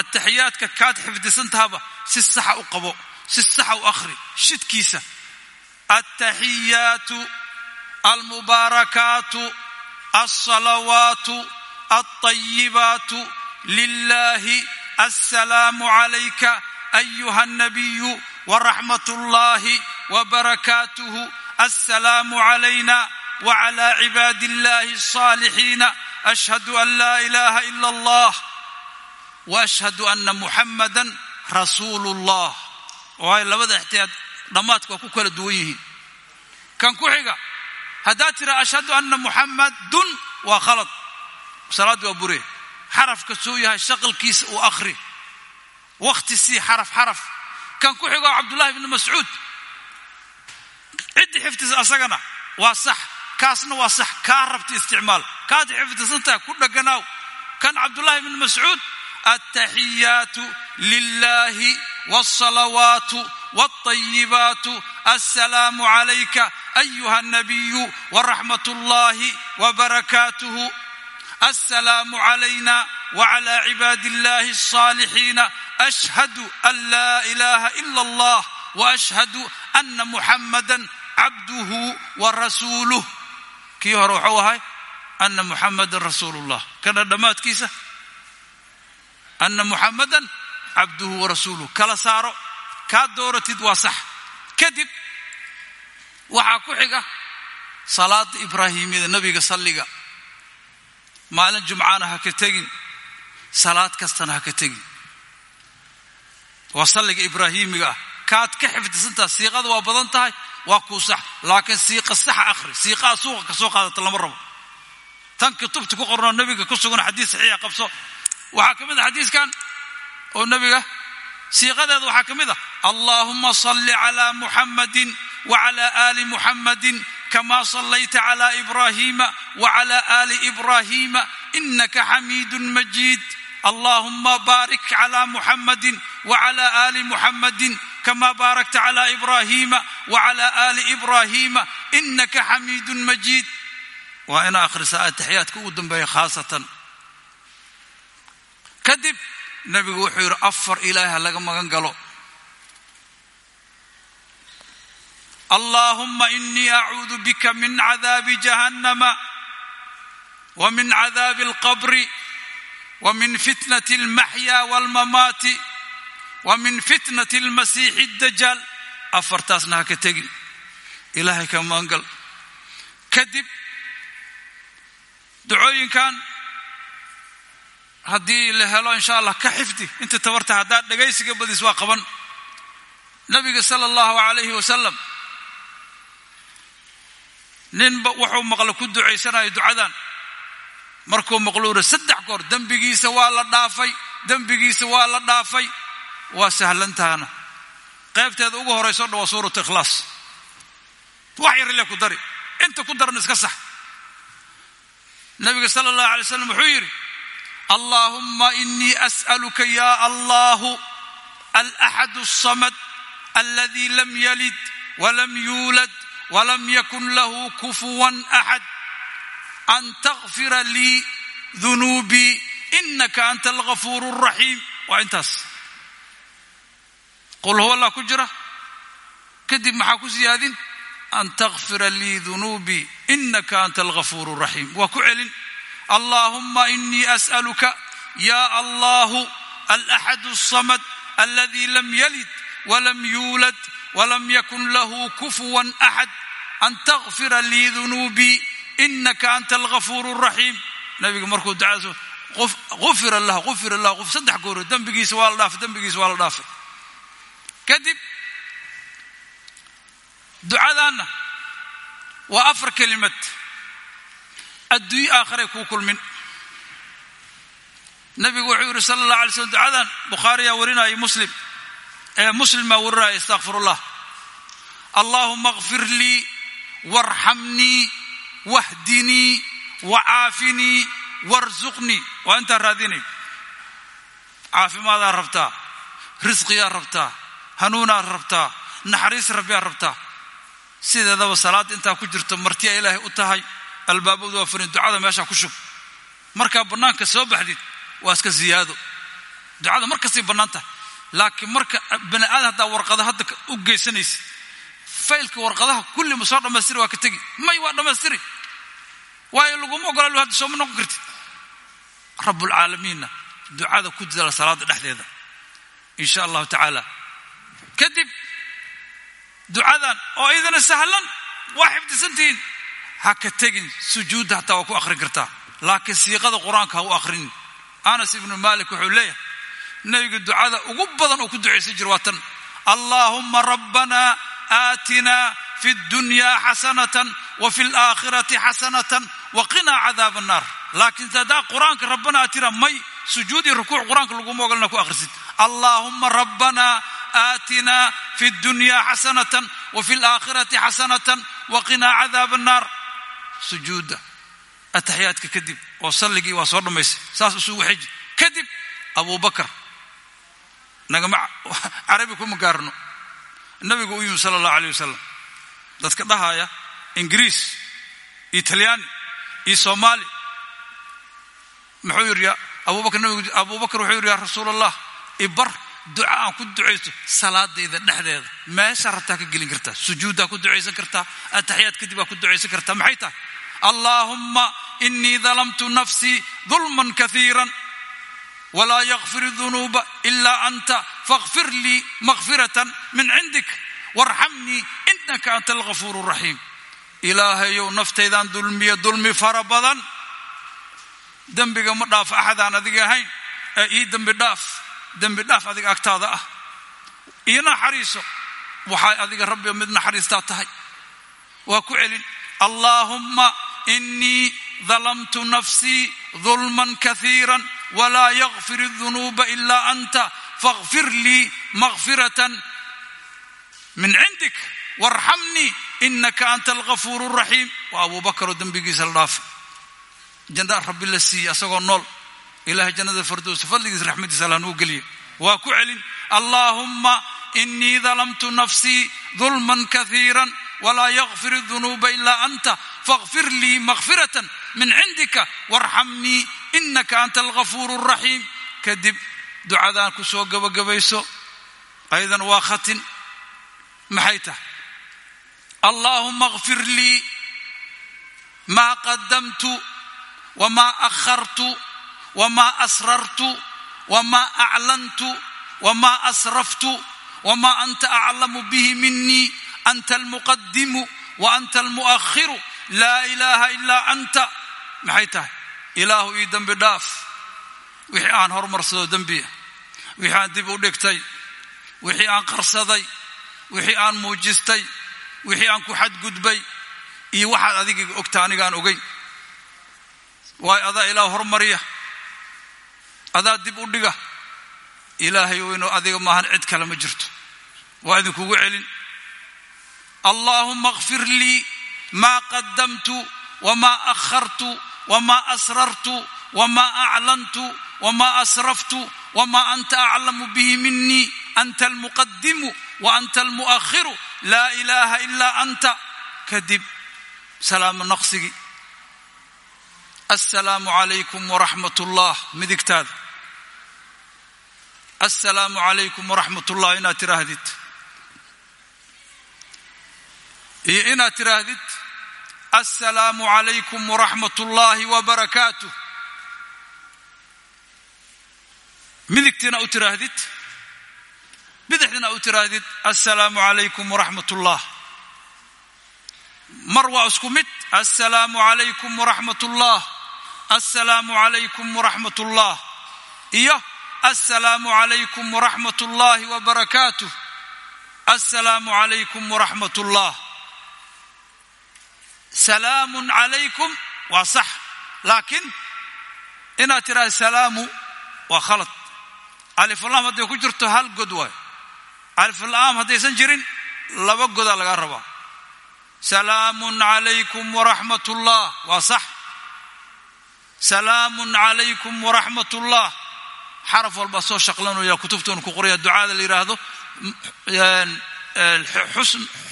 ataxiyaadka kaad xifdisantahaba si saxa u qabo si saxa u akhri shidkiisa. Attaxiyaatu almubaarakaatu alsalawaatu alطayibaatu lilahi assalaamu calayka ayuha alnabiyu waraxmat اllahi wbarakaatuhu assalaamu calayna wclى cibaadi اllahi الصاalixiina ashhadu an laa ilaha ila اllah waashhadu ana muxamada rasuulu اllah waayo labada ixtiyaad dhammaadka waa ku kala duwan yihiin kan ku xiga haddaad tira ashhadu ana muxamadun waa khalad salaaddi waa bure xarafka suu yahay shaqalkiisa uu akhri wakhti sii xaraf xaraf kan ku xigo cabdullahi bni mascuud ciddi xifdisa asagana waa sax kaasna waa sax kaa rabta isticmaal kaad xifdisantahay ku dhaganaaw kan cabdullahi bni mascuud attaxiyaatu lilahi wاlsalawaatu wاlطayibaatu assalaamu calayka ayuha alnabiyu waraxmat اllahi wbarakaatuhu assalaamu calayna wclى cibaadi اllahi الصاalixiina ashhadu an laa ilaha ila اllah واشهد ana muxammadan cabduhu wa rasuuluh kii hore wuxuu ahay ana muxammadan rasuulullah. Kana dhammaadkiisa ana muxammadan cabduhu wa rasuuluh kala saaro kaa dooratid waa sax. Kadib waxaa ku xiga salaada ibraahimiyada nebiga salliga. Maalin jumcaana ha ka tegin salaad kastana ha ka tegin. Waa salliga ibraahiimiga ah. Kaad ka xifdisantaha siiqada waa badan tahay waa kuu sax. Laakiin siiqa saxa akhri. Siiqaha suuqa ka soo qaadata lama rabo. Tan kutubta ku qornoo nebiga ku sugan xadiis saxiixa qabso. Waxaa ka mid a xadiiskan oo nebiga siiqadeeda waxaa ka mid ah allaahuma salli calaa muxammadin wacala aali muxammadin kama sallayta cala ibraahiima wacala aali ibraahiima inaka xamiidun majiid allahuma baarik cala muxammadin wacala aali muxammadin kama baarakta cala ibraahiima wacala aali ibraahiima inaka xamiidun majiid waa ina akhrisaa ataxiyaadka ugu dambeeya khaasatan. Kadib nebigu wuxuu yidhi afar ilaahi ha laga magan galo. Allahuma inii acuudu bika min cadaabi jahannama wa min cadaabi alqabri fitnati almaxya walmamaati wa min fitnati almasiixi dajaal afartaasna ha ka tegin ilaahay ka magangal kadib ducooyinkan haddii la helo insha allah ka xifdi inta tabarta haddaad dhagaysiga badis waa qaban nabiga sala allahu calayhi wasalam ninba wuxuu maqlo ku ducaysanayo ducadan markuu maqluura saddex goor dembigiisa waa la dhaafay dembigiisa waa la dhaafay. Waa sahlantaana qaybteeda ugu horayso dha waa suuratu ikhlaas. Wax yar ile ku dari inta ku daran iska sax. Nabiga sala allahu alay slam wuxuu yidhi allahuma inii as'aluka ya allahu alaxadu الsamad aladi lam yalid walam yuulad walam yakun lahu kufuwan axad an takfira lii dunuubii inaka anta algafuur الraxiim waa intaas qul huwa allah ku jira kadib maxaa ku siyaadin an takfira lii dunuubii inaka anta algafuur الraxiim waa ku celin allahuma inii as'aluka ya allahu alaxadu الsamad aladi lam yalid walam yuulad walam yakun lahu kufuwan axad an takfira lii dunuubii inaka anta algafuur الraxiim nabiga markuu ducadaas ufira lah ufira lah saddex gooro dembigiisa waa la dhaafay dembigiisa waa la dhaafay. Kadib ducadaanna waa afar kelimad. Adduunye aakharay kuu kulmin. Nabigu wuxuu yidhi sala allah alay slm ducadan bukhaariyaa warinaya muslim. Ee muslimaa warinaya istakfir ullah allahuma kfir lii warxamnii wahdinii wacaafinii warsuqnii waa intaa raadinay caafimaadaa rabtaa risqiyaa rabtaa hanuunaad rabtaa naxariis rabbiyaa rabtaa sideedaba salaadda intaa ku jirto martiya ilaahay u tahay albaabadu waa furin ducada meeshaa ku shub markaa bannaanka soo baxdid waa iska ziyaado ducada mar kastay bannaan tahay laakiin marka bani aadan haddaa warqada hadda u geysanaysa faylka warqadaha kulli ma soo dhammaystiri waa ka tegi. May waa dhammaystiri waayo laguma ogolaal hadda sooma noqon kartid rabbulcaalamiinna ducada ku dadaala salaada dhexdeeda. In sha allahu tacaala. Kadib ducadan oo idina sahlan waa xifdisantihiin. Ha ka tegin sujuudda hataa waa ku akhrin kartaa. Laakiin siiqada qur'aanka ha u akhrin. Anas ibnu malik wuxuu leeyahay nebiga ducada ugu badan uu ku ducaysan jira waa tan. Allaahuma rabbana aatina fi ddunyaa xasanatan wa fi alaakhirati xasanatan wa qinaa cadaab annaar laakiin haddaa qur'aanka rabbana aatina may sujuud iyo rukuuc qur'aanka laguma ogolna ku akhrisid allaahuma rabbana aatina fi ddunyaa xasanatan wa fi alaakhirati xasanatan wa qinaa cadaab annaar sujuudda ataxiyaadka kadib oo salligii waa soo dhammaysay saas isugu xiji kadib abubakar nagama carabi kuma gaarno nabigu u yimi sala allahu alayh wasalam dadka dhahaya ingiriis iyo talyaani iyo soomaali. Muxuu yidhi abubakar nabigu abubakar wuxuu yidhi ya rasuul allah ibar duca aan ku ducaysto salaadayda dhexdeeda. Meesha rabtaa ka gelin kartaa sujuuddaa ku ducaysan kartaa ataxiyaad kadib aa ku ducaysan kartaa maxay tahay? Allaahumma inii dalamtu nafsii dulman kaiiran walaa yakfir dunuuba ilaa anta fakhfir lii makfiratan min cindik warxamnii inaka anta alghafuur raxiim ilaahayow naftaydaan dulmiya dulmi fara badan dembiga ma dhaaf axadaan adiga ahayn ee ii dembi dhaaf dembi dhaaf adiga agtaada ah ii naxariiso waxay adiga rabbi mid naxariistaa tahay waa ku celin allaahumma inii dalamtu nafsii dulman kaiira walaa yakfir dunuuba ilaa anta fakhfir lii makfiratan min cindik warxamnii inaka anta alghafuur raxiim waa abuu bakaroo dembigiisa la dhaafa jannada rabbi la siiye asagoo nool ilahay jannada fardowsa fadligiisa raxmadiisa alla nuu geliya waa ku celin allaahumma inii dalamtu nafsii dulman kaiira walaa yakfir dunuuba ilaa anta fakhfir lii makfiratan min cindika warxamnii inaka anta alghafuur raxiim kadib ducadaan ku soo gabagabayso ayadan waa khatin. Maxay tahay? Allaahuma kfir lii maa qadamtu wmaa akhartu wmaa asrartu wmaa aclantu wmaa asraftu wmaa anta aclamu bihi minii anta almuqadimu wa anta almu'akhiru. Laa ilaaha ilaa anta. Maxay tahay? Ilaahu ii wixii aan horumarsado dembiya wixii aan dib u dhigtay. Wixii aan qarsaday. Wixii aan muujistay. Wixii aan ku xadgudbay. Iyo waxaad adigiga ogta anigaan ogeyn. Waayo adaa ilaah hormariya. Adaa dib u dhiga. Ilaahay weynoo adiga maahan cid kale ma jirto. Waa idinkugu celin. Allaahuma kfir lii maa qadamtu wmaa akhartu wmaa asrartu wmaa aclantu wmaa asraftu wmaa anta aclamu bihi minii anta almuqadimu wa anta almu'akhiru laa ilaaha ilaa anta kadib salaamu naqsigii assalaamu calaykum waraxmat ullah midigtaada assalaamu calaykum waraxmat ullah inaad tiraahdid iyo inaad tiraahdid assalaamu calaykum waraxmat ullaahi wabarakaatuh midigtiina u tiraahdid bidixdina u tiraahdid assalaamu calaykum waraxmat ullah mar waa isku mid assalaamu calaykum waraxmat ullah assalaamu calaykum waraxmat ullah iyo assalaamu calaykum waraxmat ullaahi wabarakaatuh assalaamu calaykum waraxmat salaamun calaykum waa sax. Laakiin inaad tiraahda salaamu waa khalad alifulaam hadday ku jirto hal god waayo alifulaam haddaysan jirin laba godaa lagaa rabaa. Salaamun calaykum waraxmat ullah waa sax. Salaamun calaykum waraxmat ullah xaraf walbaa soo shaqlanaya kutubtoona ku qoraya ducaada la yidhaahdo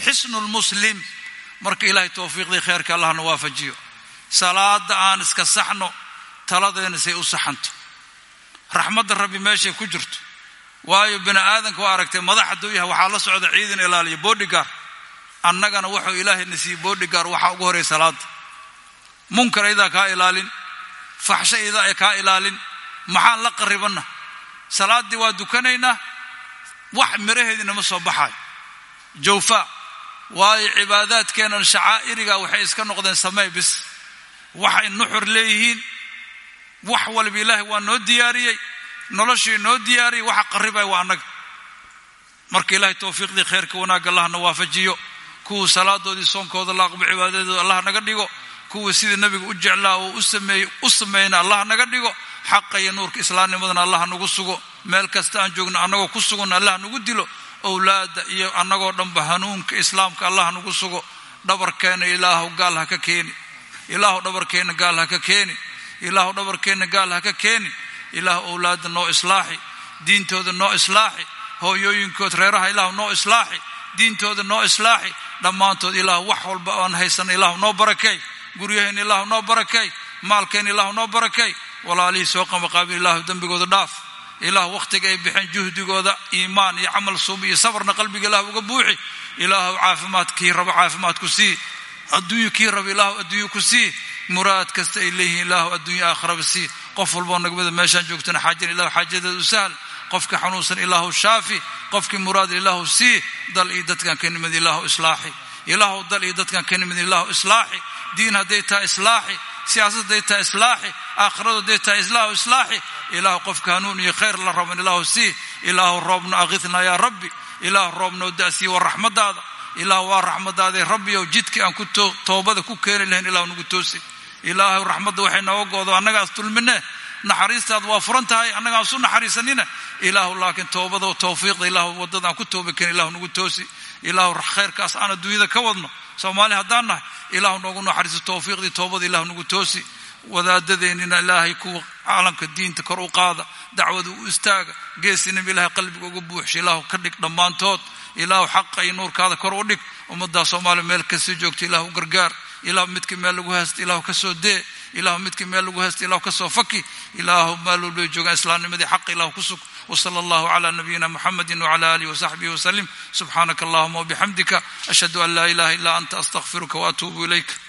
xisnu lmuslim marka ilaahay towfiiqdii kheyrka allahna waafajiyo. Salaada aan iska saxno taladeena say u saxanto raxmadda rabbi meeshay ku jirto. Waayo bini aadanka waa aragtay madax hadduu yahay waxaa la socda ciidan ilaaliya boodhigaar annagana wuxuu ilaahayna siiyey boodhigaar waxaa ugu horey salaada munkar idaa kaa ilaalin faxsho idaa kaa ilaalin maxaan la qaribanna salaaddii waa dukanaynaa wax miraheediina ma soo baxaayo jawfa waayo cibaadaadkeennan shacaa'iriga waxay iska noqdeen samey bis. Waxay nuxur leeyihiin wax walba ilaahay waa noo diyaariyey noloshii noo diyaariyey waxa qarribaya waa annaga. Marka ilaahay towfiiqdii khayrka wanaagga allahna waafajiyo. Kuwuu salaadoodii soonkooda la aqbo cibaadadooda allah naga dhigo. Kuwii sidii nabiga u jeclaa oo u sameeyna allah naga dhigo. Xaqa iyo nuurka islaamnimadana allah nagu sugo. Meel kasta aan joogno annagoo ku sugan allah nagu dilo. Owlaada iyo annagoo dhanba hanuunka islaamka allah nagu sugo. Dhabarkeenna ilaahu gaal ha ka keeni. Ilaahu dhabarkeenna gaal ha ka keeni ilaahu dhabarkeenna gaal ha ka keeni. Ilaahu owlaada noo islaaxi diintooda noo islaaxi hooyooyinkood reeraha ilaahu noo islaaxi diintooda noo islaaxi dhammaantood ilaahu wax walba oan haysana ilaahu noo barakay. Guryaheenna ilaahu noo barakay maalkeenna ilaahu noo barakay. Walaalihii soo qamaqaabin ilaahu dembigooda dhaaf. Ilaahu wakhtiga ay bixeen juhdigooda iimaan iyo camal suubi iyo sabarna qalbiga ilah uga buuxi. Ilaahu caafimaad kii rabo caafimaad ku sii. Adduunyo kii rabo ilaahu adduunyo ku sii muraad kasta ay leeyihiin ilaahu adduunyo aakhiraba sii qof walboo nagmada meeshaan joogtana xaajan ilahu xaajadeeda u sahal. Qofka xanuunsan ilaahu shaafi. Qofkii muraad ilaahu sii. Dal iyo dadkan ka nimid ilaahu islaaxi. Ilaahu dal iyo dadkan ka nimid ilaahu islaaxi. Diin hadday tahay islaaxi. Siyaasad hadday tahay islaaxi. Aakhiradu hadday tahay ilaahu islaaxi. Ilaahu qofka hanuun iyo khayr la raban ilaahu sii. Ilaahu roobna akhidna yaa rabbi. Ilaahu roobnoo da'sii waa raxmadaada. Ilaahu waa raxmadaadee rabbiyow jidkii aan ku toobada ku keeni lahayn ilaahu nagu toosi ilaahu raxmadda waxay nooga goodo annagaas dulmine naxariistaad waa furan tahay annagaan su naxariisanina ilaahu laakiin toobada tawfiiqda ilaahu waddadaan ku tooba keen ilaahu nagu toosi. Ilaahu khayrkaas aan adduunyada ka wadno. Soomaali haddaan nahay ilaahu noogu naxariiso tawfiiqdii toobada ilaahu nagu toosi. Wadaadadeennina ilaahay kuwa caalamka diinta kor u qaada dacwada u istaaga geesinima ilaahay qalbiga uga buuxsha ilaahu ka dhig dhammaantood. Ilaahu xaqa iyo nuurkaada kor u dhig ummaddaa soomaaliya meel ka sii joogta ilaahu gargaar ilaah midkii meel lagu haysto ilahu ka soo dee. Ilahu midkii meel lagu haysto ilahu ka soo faki. Ilaahu meel walbay joogaan islaamnimadii xaq ilah ku sug. Wsala allahu cala nabiyina muxamadi wcala alih wsaxbihi wslim subxaanaka allahuma wbixamdika ashhadu an laa ilaha ila anta astaqfiruka waatuubu ilayk.